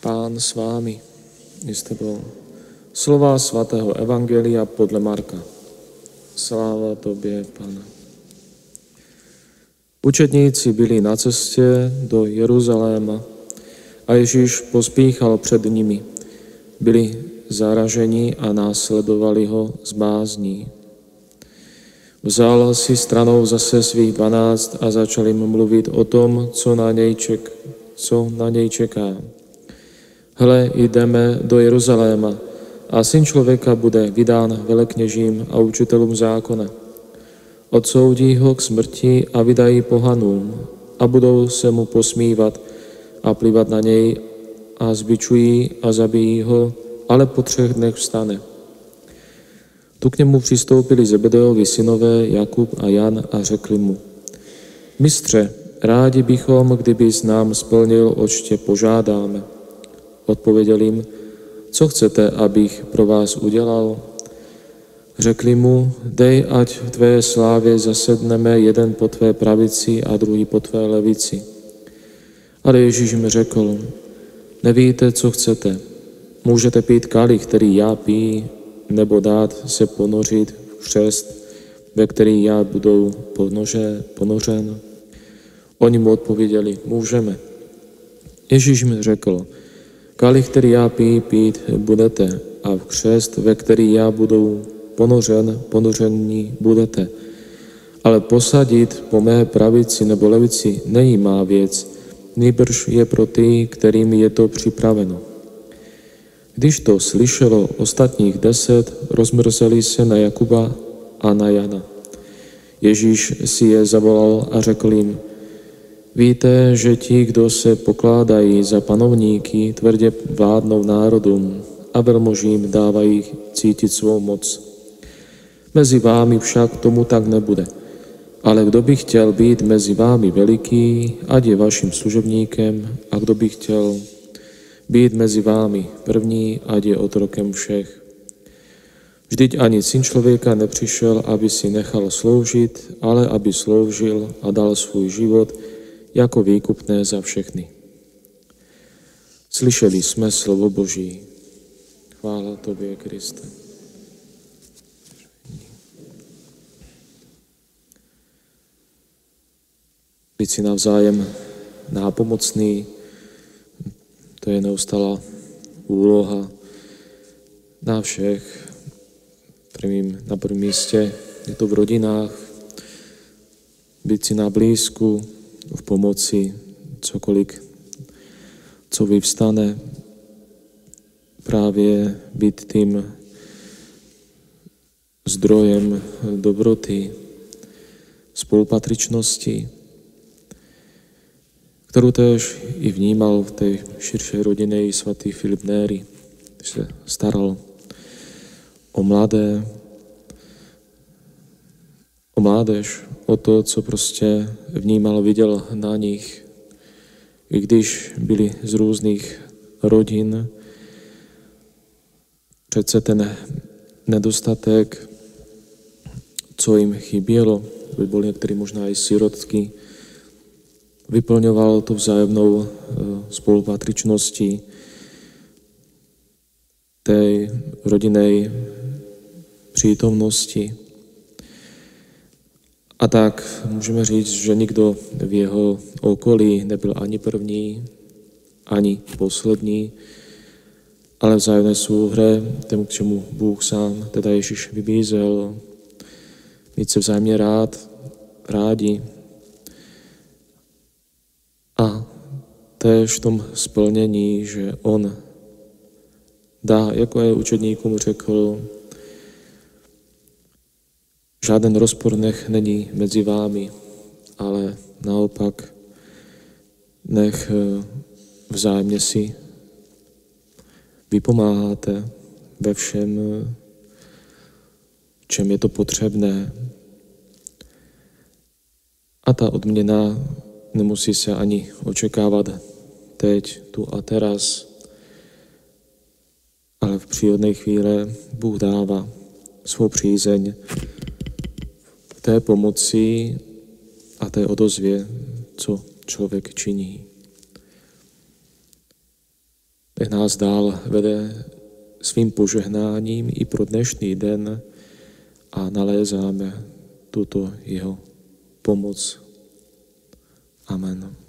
Pán s vámi, i s tebou. Slova svatého Evangelia podle Marka. Sláva tobě, Pane. Učedníci byli na cestě do Jeruzaléma a Ježíš pospíchal před nimi. Byli zaraženi a následovali ho z bázní. Vzal si stranou zase svých dvanáct a začal jim mluvit o tom, co na něj, ček, co na něj čeká. Hle, jdeme do Jeruzaléma a syn člověka bude vydán velekněžím a učitelům zákona. Odsoudí ho k smrti a vydají pohanům a budou se mu posmívat a plivat na něj a zbičují a zabijí ho, ale po třech dnech vstane. Tu k němu přistoupili Zebedeovi synové Jakub a Jan a řekli mu, Mistře, rádi bychom, kdybys nám splnil, oč tě požádáme. Odpověděl jim, co chcete, abych pro vás udělal? Řekli mu, dej, ať v tvé slávě zasedneme jeden po tvé pravici a druhý po tvé levici. Ale Ježíš mi řekl, nevíte, co chcete. Můžete pít kalich, který já pí, nebo dát se ponořit v křest, ve který já budu ponože, ponořen? Oni mu odpověděli, můžeme. Ježíš mi řekl, kalich, který já pí, pít budete a v křest, ve který já budu ponořen, ponoření budete. Ale posadit po mé pravici nebo levici není má věc, nejbrž je pro ty, kterým je to připraveno. Když to slyšelo ostatních deset, rozmrzeli se na Jakuba a na Jana. Ježíš si je zavolal a řekl jim, víte, že ti, kdo se pokládají za panovníky, tvrdě vládnou národům a velmožím dávají cítit svou moc. Mezi vámi však tomu tak nebude. Ale kdo by chtěl být mezi vámi veliký, ať je vaším služebníkem, a kdo by chtěl být mezi vámi první, ať je otrokem všech. Vždyť ani syn člověka nepřišel, aby si nechal sloužit, ale aby sloužil a dal svůj život jako výkupné za všechny. Slyšeli jsme slovo Boží. Chvála Tobě, Kriste. Být si navzájem nápomocný, to je neustála úloha na všech. Prvým, na prvním místě je to v rodinách, být si na blízku, v pomoci, cokoliv, co vyvstane, právě být tím zdrojem dobroty, spolupatričnosti, kterou tež i vnímal v té širší rodině i svatý Filip Néry, se staral o mladé, o mládež, o to, co prostě vnímal, viděl na nich, i když byli z různých rodin, přece ten nedostatek, co jim chybělo, by byli některý možná i sirotky, vyplňoval to vzájemnou eh, spolupatričností té rodinné přítomnosti. A tak můžeme říct, že nikdo v jeho okolí nebyl ani první, ani poslední, ale vzájemné souhře, tomu, k čemu Bůh sám, teda Ježíš vybízel, mít se vzájemně rád, rádi, a též v tom splnění, že on dá, jako je učedníkům řekl, žádný rozpor nech není mezi vámi, ale naopak nech eh, vzájemně si vypomáháte ve všem, eh, čem je to potřebné. A ta odměna Nemusí se ani očekávat teď, tu a teraz, ale v příhodné chvíli Bůh dává svou přízeň té pomoci a té odozvě, co člověk činí. Nech nás dál vede svým požehnáním i pro dnešný den a nalézáme tuto jeho pomoc. Amen.